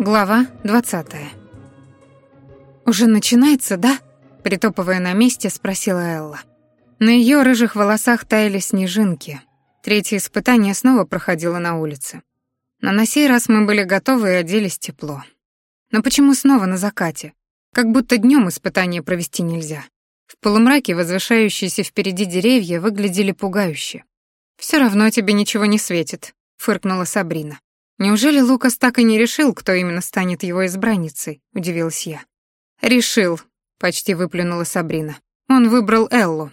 Глава 20. «Уже начинается, да?» — притопывая на месте, спросила Элла. На ее рыжих волосах таяли снежинки. Третье испытание снова проходило на улице. Но на сей раз мы были готовы и оделись тепло. Но почему снова на закате? Как будто днем испытание провести нельзя. В полумраке возвышающиеся впереди деревья выглядели пугающе. Все равно тебе ничего не светит», — фыркнула Сабрина. «Неужели Лукас так и не решил, кто именно станет его избранницей?» — удивилась я. «Решил», — почти выплюнула Сабрина. «Он выбрал Эллу.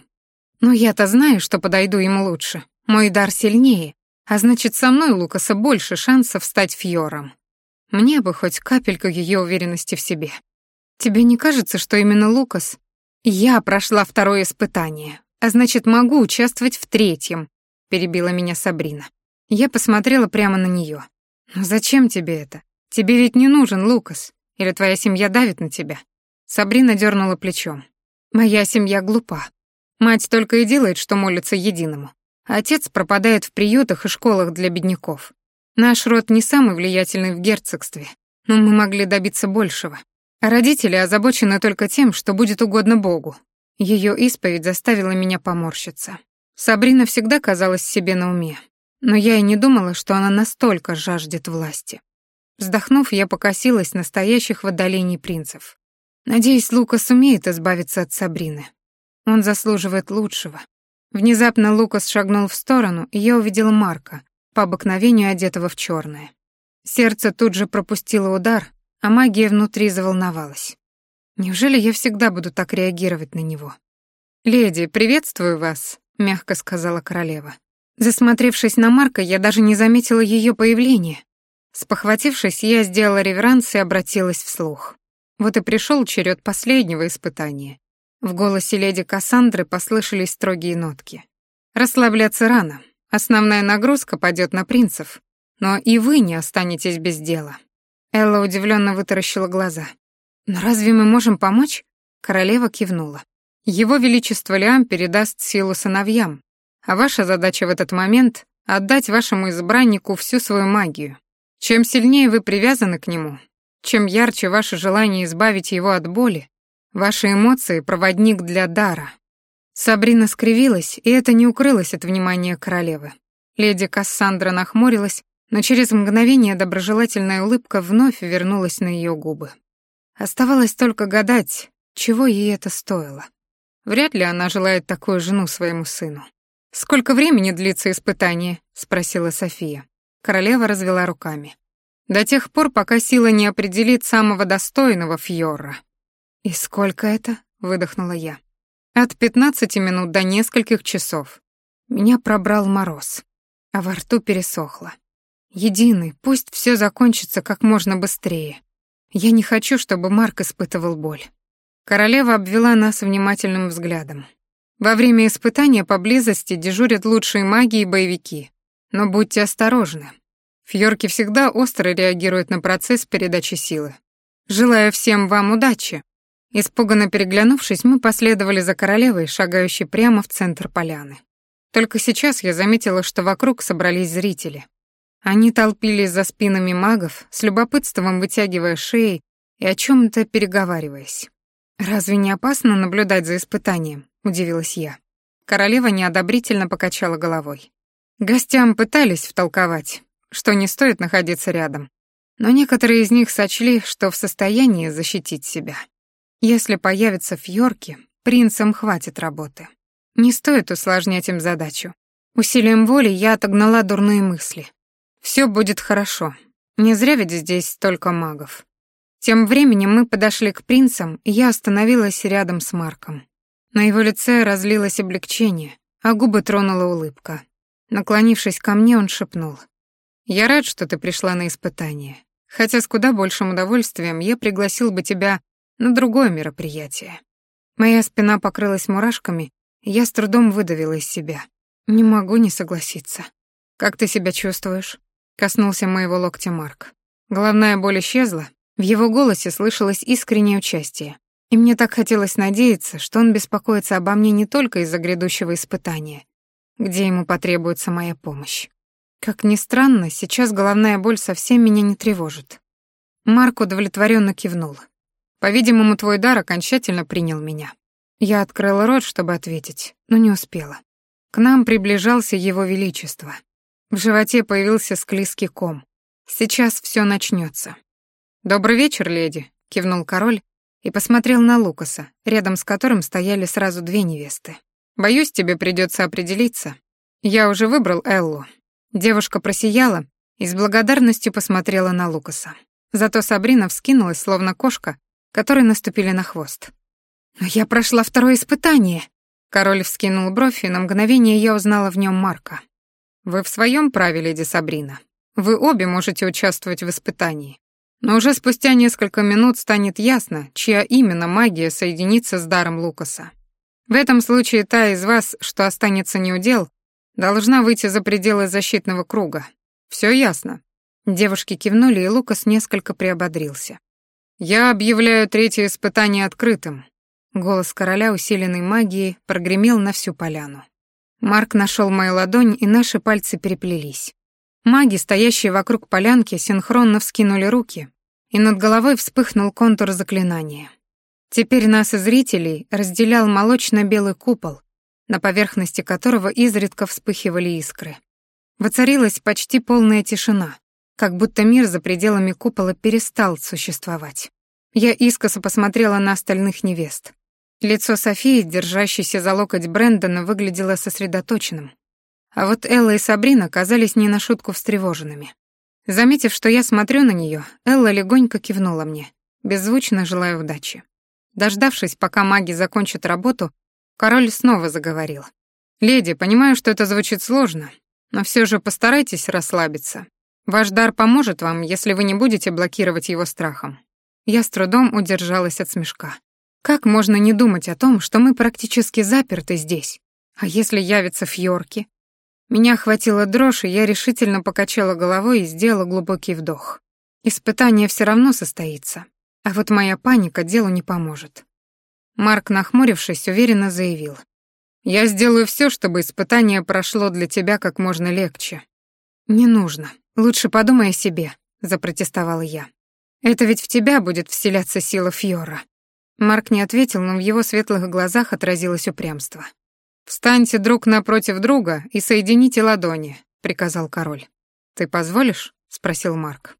Но я-то знаю, что подойду ему лучше. Мой дар сильнее, а значит, со мной Лукаса больше шансов стать Фьором. Мне бы хоть капельку ее уверенности в себе. Тебе не кажется, что именно Лукас? Я прошла второе испытание, а значит, могу участвовать в третьем», — перебила меня Сабрина. Я посмотрела прямо на нее. «Но зачем тебе это? Тебе ведь не нужен Лукас. Или твоя семья давит на тебя?» Сабрина дернула плечом. «Моя семья глупа. Мать только и делает, что молится единому. отец пропадает в приютах и школах для бедняков. Наш род не самый влиятельный в герцогстве, но мы могли добиться большего. А родители озабочены только тем, что будет угодно Богу. Ее исповедь заставила меня поморщиться. Сабрина всегда казалась себе на уме, но я и не думала, что она настолько жаждет власти. Вздохнув, я покосилась настоящих в отдалении принцев. Надеюсь, Лука сумеет избавиться от Сабрины. Он заслуживает лучшего. Внезапно Лукас шагнул в сторону, и я увидела Марка, по обыкновению одетого в черное. Сердце тут же пропустило удар, а магия внутри заволновалась. Неужели я всегда буду так реагировать на него? «Леди, приветствую вас», — мягко сказала королева. Засмотревшись на Марка, я даже не заметила ее появления. Спохватившись, я сделала реверанс и обратилась вслух. Вот и пришел черед последнего испытания. В голосе леди Кассандры послышались строгие нотки. «Расслабляться рано. Основная нагрузка пойдет на принцев. Но и вы не останетесь без дела». Элла удивленно вытаращила глаза. «Но разве мы можем помочь?» Королева кивнула. «Его Величество Лиам передаст силу сыновьям, а ваша задача в этот момент — отдать вашему избраннику всю свою магию. Чем сильнее вы привязаны к нему, чем ярче ваше желание избавить его от боли, ваши эмоции — проводник для дара. Сабрина скривилась, и это не укрылось от внимания королевы. Леди Кассандра нахмурилась, но через мгновение доброжелательная улыбка вновь вернулась на ее губы. Оставалось только гадать, чего ей это стоило. Вряд ли она желает такую жену своему сыну. «Сколько времени длится испытание?» — спросила София. Королева развела руками. «До тех пор, пока сила не определит самого достойного Фьорра». «И сколько это?» — выдохнула я. «От пятнадцати минут до нескольких часов. Меня пробрал мороз, а во рту пересохло. Единый, пусть все закончится как можно быстрее. Я не хочу, чтобы Марк испытывал боль». Королева обвела нас внимательным взглядом. Во время испытания поблизости дежурят лучшие маги и боевики. Но будьте осторожны. Фьорки всегда остро реагируют на процесс передачи силы. Желаю всем вам удачи. Испуганно переглянувшись, мы последовали за королевой, шагающей прямо в центр поляны. Только сейчас я заметила, что вокруг собрались зрители. Они толпились за спинами магов, с любопытством вытягивая шеи и о чем то переговариваясь. Разве не опасно наблюдать за испытанием? удивилась я. Королева неодобрительно покачала головой. Гостям пытались втолковать, что не стоит находиться рядом, но некоторые из них сочли, что в состоянии защитить себя. Если появятся фьорки, принцам хватит работы. Не стоит усложнять им задачу. Усилием воли я отогнала дурные мысли. Все будет хорошо. Не зря ведь здесь столько магов. Тем временем мы подошли к принцам, и я остановилась рядом с Марком. На его лице разлилось облегчение, а губы тронула улыбка. Наклонившись ко мне, он шепнул. «Я рад, что ты пришла на испытание. Хотя с куда большим удовольствием я пригласил бы тебя на другое мероприятие». Моя спина покрылась мурашками, и я с трудом выдавила из себя. «Не могу не согласиться». «Как ты себя чувствуешь?» — коснулся моего локтя Марк. Головная боль исчезла, в его голосе слышалось искреннее участие. И мне так хотелось надеяться, что он беспокоится обо мне не только из-за грядущего испытания, где ему потребуется моя помощь. Как ни странно, сейчас головная боль совсем меня не тревожит. Марк удовлетворенно кивнул. По-видимому, твой дар окончательно принял меня. Я открыла рот, чтобы ответить, но не успела. К нам приближался его величество. В животе появился склизкий ком. Сейчас все начнется. «Добрый вечер, леди», — кивнул король и посмотрел на Лукаса, рядом с которым стояли сразу две невесты. «Боюсь, тебе придется определиться. Я уже выбрал Эллу». Девушка просияла и с благодарностью посмотрела на Лукаса. Зато Сабрина вскинулась, словно кошка, которой наступили на хвост. «Но я прошла второе испытание!» Король вскинул бровь, и на мгновение я узнала в нем Марка. «Вы в своем праве, леди Сабрина. Вы обе можете участвовать в испытании. Но уже спустя несколько минут станет ясно, чья именно магия соединится с даром Лукаса. В этом случае та из вас, что останется неудел, должна выйти за пределы защитного круга. Все ясно. Девушки кивнули, и Лукас несколько приободрился. «Я объявляю третье испытание открытым». Голос короля, усиленный магией, прогремел на всю поляну. Марк нашел мою ладонь, и наши пальцы переплелись. Маги, стоящие вокруг полянки, синхронно вскинули руки, и над головой вспыхнул контур заклинания. Теперь нас и зрителей разделял молочно-белый купол, на поверхности которого изредка вспыхивали искры. Воцарилась почти полная тишина, как будто мир за пределами купола перестал существовать. Я искоса посмотрела на остальных невест. Лицо Софии, держащейся за локоть Брэндона, выглядело сосредоточенным. А вот Элла и Сабрина казались не на шутку встревоженными. Заметив, что я смотрю на нее, Элла легонько кивнула мне, беззвучно желая удачи. Дождавшись, пока маги закончат работу, король снова заговорил. «Леди, понимаю, что это звучит сложно, но все же постарайтесь расслабиться. Ваш дар поможет вам, если вы не будете блокировать его страхом». Я с трудом удержалась от смешка. Как можно не думать о том, что мы практически заперты здесь? А если явится Фьорки? Меня охватила дрожь, и я решительно покачала головой и сделала глубокий вдох. Испытание все равно состоится, а вот моя паника делу не поможет. Марк, нахмурившись, уверенно заявил. «Я сделаю все, чтобы испытание прошло для тебя как можно легче». «Не нужно. Лучше подумай о себе», — запротестовала я. «Это ведь в тебя будет вселяться сила Фьора». Марк не ответил, но в его светлых глазах отразилось упрямство. «Встаньте друг напротив друга и соедините ладони», — приказал король. «Ты позволишь?» — спросил Марк.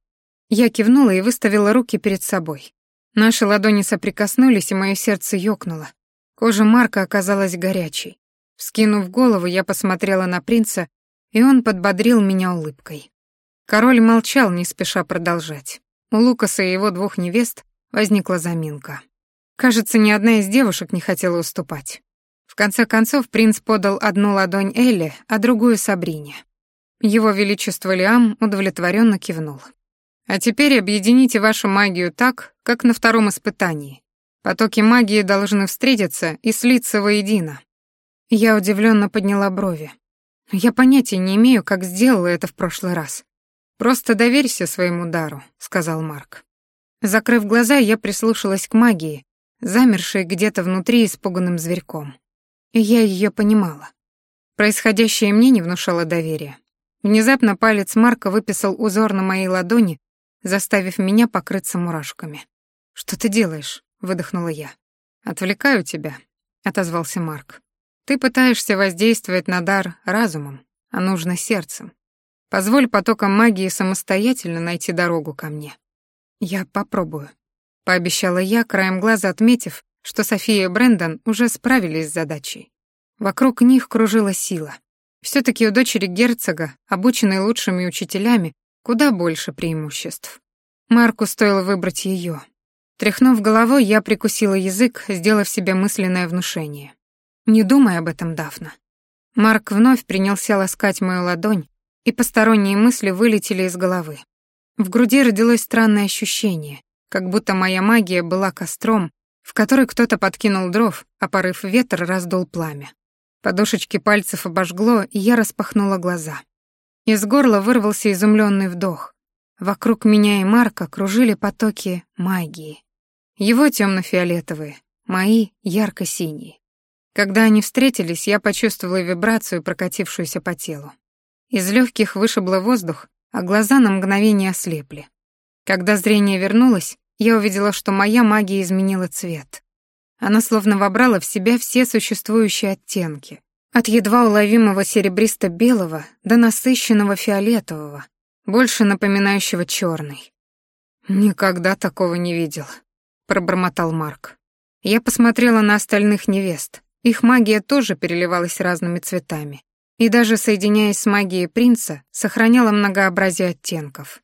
Я кивнула и выставила руки перед собой. Наши ладони соприкоснулись, и мое сердце ёкнуло. Кожа Марка оказалась горячей. Вскинув голову, я посмотрела на принца, и он подбодрил меня улыбкой. Король молчал, не спеша продолжать. У Лукаса и его двух невест возникла заминка. Кажется, ни одна из девушек не хотела уступать конце концов принц подал одну ладонь Элли, а другую Сабрине. Его Величество Лиам удовлетворенно кивнул. «А теперь объедините вашу магию так, как на втором испытании. Потоки магии должны встретиться и слиться воедино». Я удивленно подняла брови. Я понятия не имею, как сделала это в прошлый раз. «Просто доверься своему дару», — сказал Марк. Закрыв глаза, я прислушалась к магии, замершей где-то внутри испуганным зверьком. И я ее понимала. Происходящее мне не внушало доверия. Внезапно палец Марка выписал узор на моей ладони, заставив меня покрыться мурашками. «Что ты делаешь?» — выдохнула я. «Отвлекаю тебя», — отозвался Марк. «Ты пытаешься воздействовать на дар разумом, а нужно сердцем. Позволь потокам магии самостоятельно найти дорогу ко мне». «Я попробую», — пообещала я, краем глаза отметив, что София и Брэндон уже справились с задачей. Вокруг них кружила сила. все таки у дочери герцога, обученной лучшими учителями, куда больше преимуществ. Марку стоило выбрать ее. Тряхнув головой, я прикусила язык, сделав себе мысленное внушение. «Не думай об этом, Дафна». Марк вновь принялся ласкать мою ладонь, и посторонние мысли вылетели из головы. В груди родилось странное ощущение, как будто моя магия была костром, в которой кто-то подкинул дров, а порыв ветра раздул пламя. Подушечки пальцев обожгло, и я распахнула глаза. Из горла вырвался изумленный вдох. Вокруг меня и Марка кружили потоки магии. Его темно-фиолетовые, мои ярко-синие. Когда они встретились, я почувствовала вибрацию, прокатившуюся по телу. Из легких вышибло воздух, а глаза на мгновение ослепли. Когда зрение вернулось, я увидела, что моя магия изменила цвет. Она словно вобрала в себя все существующие оттенки. От едва уловимого серебристо-белого до насыщенного фиолетового, больше напоминающего черный. «Никогда такого не видел», — пробормотал Марк. Я посмотрела на остальных невест. Их магия тоже переливалась разными цветами. И даже соединяясь с магией принца, сохраняла многообразие оттенков.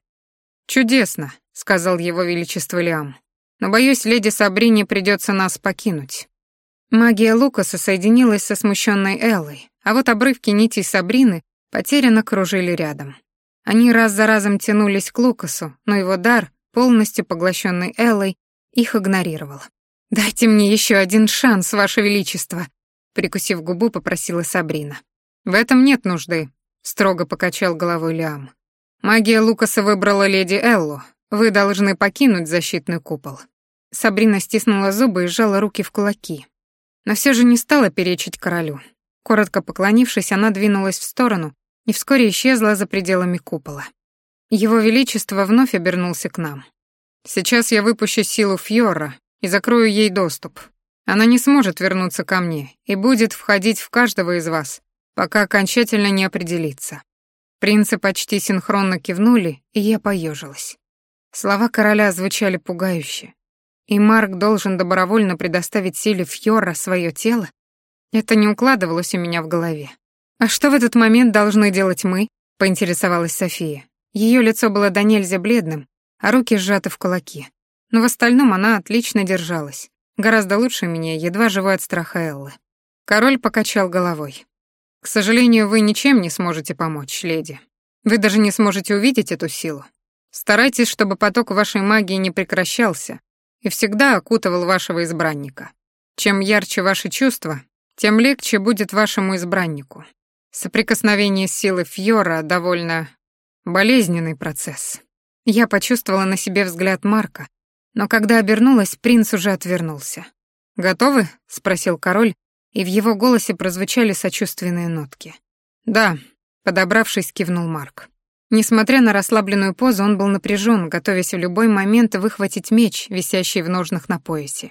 «Чудесно», — сказал его величество Лиам. «Но, боюсь, леди Сабрине придется нас покинуть». Магия Лукаса соединилась со смущенной Эллой, а вот обрывки нитей Сабрины потерянно кружили рядом. Они раз за разом тянулись к Лукасу, но его дар, полностью поглощенный Эллой, их игнорировал. «Дайте мне еще один шанс, Ваше Величество», — прикусив губу, попросила Сабрина. «В этом нет нужды», — строго покачал головой Лиам. «Магия Лукаса выбрала леди Эллу. Вы должны покинуть защитный купол». Сабрина стиснула зубы и сжала руки в кулаки. Но все же не стала перечить королю. Коротко поклонившись, она двинулась в сторону и вскоре исчезла за пределами купола. Его Величество вновь обернулся к нам. «Сейчас я выпущу силу Фьора и закрою ей доступ. Она не сможет вернуться ко мне и будет входить в каждого из вас, пока окончательно не определится». Принцы почти синхронно кивнули, и я поежилась. Слова короля звучали пугающе. И Марк должен добровольно предоставить силе Фьора свое тело? Это не укладывалось у меня в голове. «А что в этот момент должны делать мы?» — поинтересовалась София. Ее лицо было до нельзя бледным, а руки сжаты в кулаки но в остальном она отлично держалась. Гораздо лучше меня, едва живой от страха Эллы. Король покачал головой. «К сожалению, вы ничем не сможете помочь, леди. Вы даже не сможете увидеть эту силу. Старайтесь, чтобы поток вашей магии не прекращался и всегда окутывал вашего избранника. Чем ярче ваши чувства, тем легче будет вашему избраннику. Соприкосновение с силой Фьора довольно болезненный процесс. Я почувствовала на себе взгляд Марка, но когда обернулась, принц уже отвернулся. «Готовы?» — спросил король, и в его голосе прозвучали сочувственные нотки. «Да», — подобравшись, кивнул Марк. Несмотря на расслабленную позу, он был напряжен, готовясь в любой момент выхватить меч, висящий в ножнах на поясе.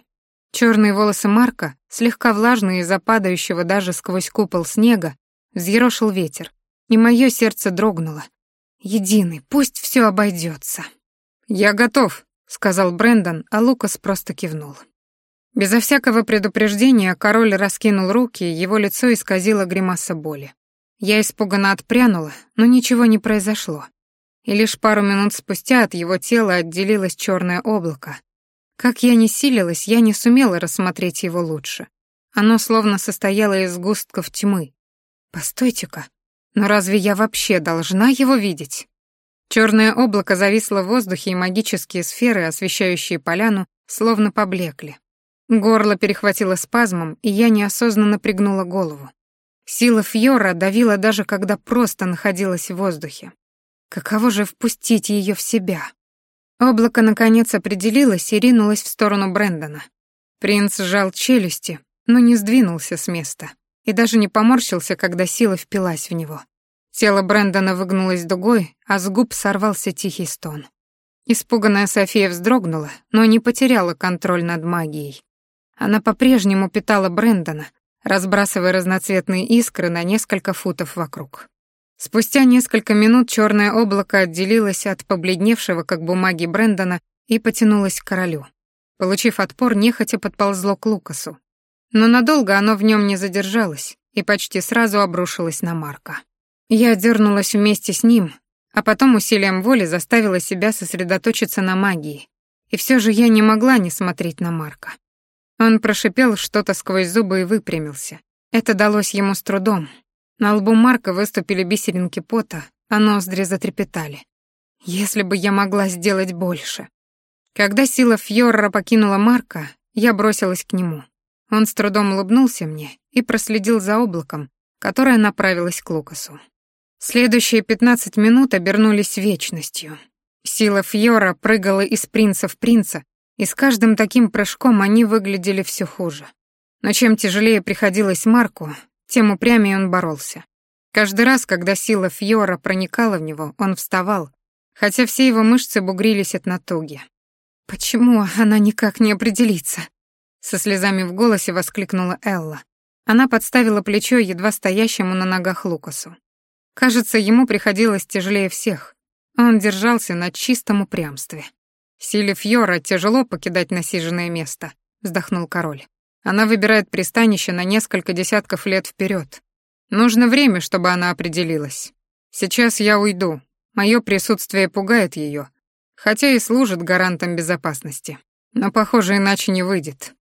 Черные волосы Марка, слегка влажные из-за падающего даже сквозь купол снега, взъерошил ветер, и мое сердце дрогнуло. Единый, пусть все обойдется. «Я готов», сказал Брендон, а Лукас просто кивнул. Безо всякого предупреждения король раскинул руки, его лицо исказило гримаса боли. Я испуганно отпрянула, но ничего не произошло. И лишь пару минут спустя от его тела отделилось черное облако. Как я ни силилась, я не сумела рассмотреть его лучше. Оно словно состояло из густков тьмы. Постойте-ка, но разве я вообще должна его видеть? Черное облако зависло в воздухе, и магические сферы, освещающие поляну, словно поблекли. Горло перехватило спазмом, и я неосознанно пригнула голову. Сила Фьора давила даже когда просто находилась в воздухе. Каково же впустить ее в себя? Облако наконец определилось и ринулось в сторону Брэндона. Принц сжал челюсти, но не сдвинулся с места и даже не поморщился, когда сила впилась в него. Тело Брэндона выгнулось дугой, а с губ сорвался тихий стон. Испуганная София вздрогнула, но не потеряла контроль над магией. Она по-прежнему питала Брэндона, разбрасывая разноцветные искры на несколько футов вокруг. Спустя несколько минут черное облако отделилось от побледневшего, как бумаги Брэндона, и потянулось к королю. Получив отпор, нехотя подползло к Лукасу. Но надолго оно в нем не задержалось и почти сразу обрушилось на Марка. Я дернулась вместе с ним, а потом усилием воли заставила себя сосредоточиться на магии. И все же я не могла не смотреть на Марка. Он прошипел что-то сквозь зубы и выпрямился. Это далось ему с трудом. На лбу Марка выступили бисеринки пота, а ноздри затрепетали. Если бы я могла сделать больше. Когда сила Фьорра покинула Марка, я бросилась к нему. Он с трудом улыбнулся мне и проследил за облаком, которое направилось к Лукасу. Следующие пятнадцать минут обернулись вечностью. Сила Фьора прыгала из принца в принца, и с каждым таким прыжком они выглядели все хуже. Но чем тяжелее приходилось Марку, тем упрямее он боролся. Каждый раз, когда сила Фьора проникала в него, он вставал, хотя все его мышцы бугрились от натуги. «Почему она никак не определится?» Со слезами в голосе воскликнула Элла. Она подставила плечо едва стоящему на ногах Лукасу. Кажется, ему приходилось тяжелее всех. Он держался на чистом упрямстве. «Силе Фьора тяжело покидать насиженное место», — вздохнул король. «Она выбирает пристанище на несколько десятков лет вперед. Нужно время, чтобы она определилась. Сейчас я уйду. Мое присутствие пугает ее, хотя и служит гарантом безопасности. Но, похоже, иначе не выйдет.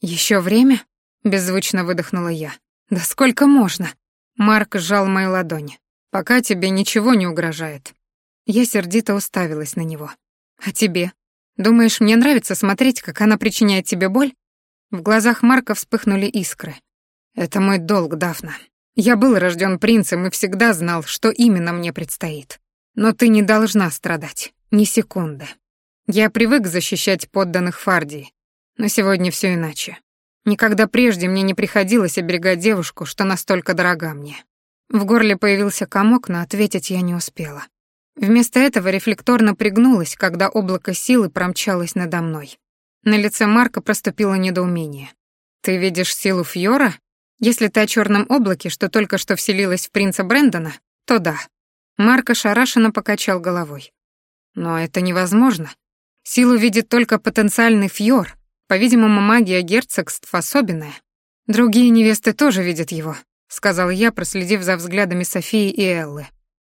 Еще время?» — беззвучно выдохнула я. «Да сколько можно?» Марк сжал мою ладонь. «Пока тебе ничего не угрожает». Я сердито уставилась на него. «А тебе? Думаешь, мне нравится смотреть, как она причиняет тебе боль?» В глазах Марка вспыхнули искры. «Это мой долг, Дафна. Я был рожден принцем и всегда знал, что именно мне предстоит. Но ты не должна страдать. Ни секунды. Я привык защищать подданных Фардии, но сегодня все иначе. Никогда прежде мне не приходилось оберегать девушку, что настолько дорога мне. В горле появился комок, но ответить я не успела. Вместо этого рефлекторно пригнулась, когда облако силы промчалось надо мной. На лице Марка проступило недоумение. «Ты видишь силу Фьора? Если ты о черном облаке, что только что вселилась в принца Брэндона, то да». Марк ошарашенно покачал головой. «Но это невозможно. Силу видит только потенциальный Фьор, по-видимому, магия герцогств особенная. Другие невесты тоже видят его, сказал я, проследив за взглядами Софии и Эллы.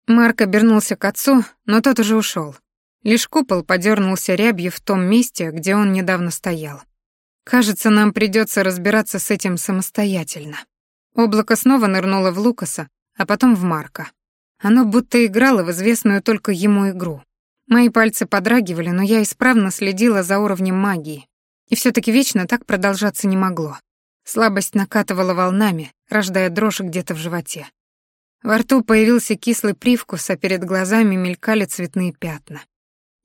Марк обернулся к отцу, но тот уже ушел. Лишь купол подернулся рябью в том месте, где он недавно стоял. Кажется, нам придется разбираться с этим самостоятельно. Облако снова нырнуло в Лукаса, а потом в Марка. Оно будто играло в известную только ему игру. Мои пальцы подрагивали, но я исправно следила за уровнем магии, и все таки вечно так продолжаться не могло. Слабость накатывала волнами, рождая дрожь где-то в животе. Во рту появился кислый привкус, а перед глазами мелькали цветные пятна.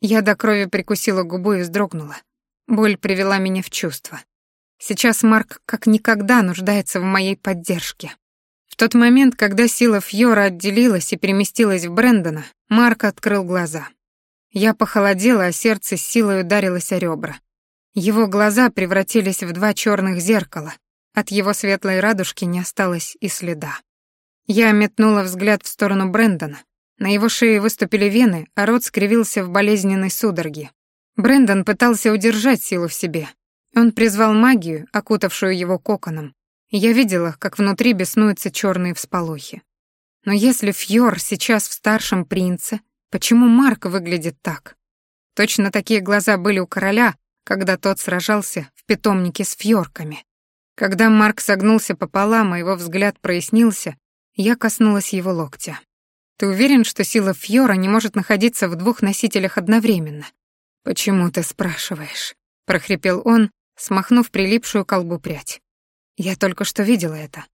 Я до крови прикусила губу и вздрогнула. Боль привела меня в чувство. Сейчас Марк как никогда нуждается в моей поддержке. В тот момент, когда сила Фьора отделилась и переместилась в Брэндона, Марк открыл глаза. Я похолодела, а сердце с силой ударилось о ребра. Его глаза превратились в два черных зеркала. От его светлой радужки не осталось и следа. Я метнула взгляд в сторону Брэндона. На его шее выступили вены, а рот скривился в болезненной судороге. Брэндон пытался удержать силу в себе. Он призвал магию, окутавшую его коконом. я видела, как внутри беснуются черные всполохи. Но если Фьор сейчас в старшем принце, почему Марк выглядит так? Точно такие глаза были у короля, когда тот сражался в питомнике с фьорками. Когда Марк согнулся пополам, а его взгляд прояснился, я коснулась его локтя. «Ты уверен, что сила Фьора не может находиться в двух носителях одновременно?» «Почему ты спрашиваешь?» — прохрипел он, смахнув прилипшую колбу прядь. «Я только что видела это.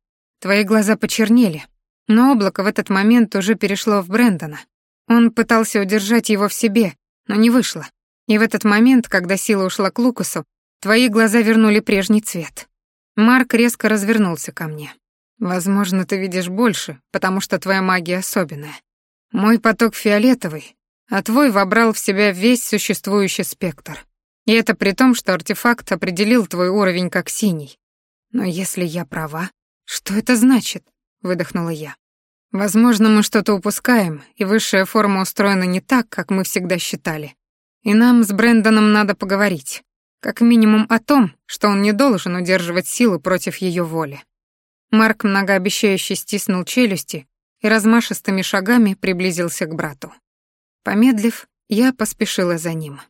Твои глаза почернели, но облако в этот момент уже перешло в Брэндона. Он пытался удержать его в себе, но не вышло. И в этот момент, когда сила ушла к Лукасу, твои глаза вернули прежний цвет. Марк резко развернулся ко мне. Возможно, ты видишь больше, потому что твоя магия особенная. Мой поток фиолетовый, а твой вобрал в себя весь существующий спектр. И это при том, что артефакт определил твой уровень как синий. Но если я права, что это значит? выдохнула я. Возможно, мы что-то упускаем, и высшая форма устроена не так, как мы всегда считали. И нам с Брэндоном надо поговорить. Как минимум о том, что он не должен удерживать силы против ее воли. Марк многообещающе стиснул челюсти и размашистыми шагами приблизился к брату. Помедлив, я поспешила за ним.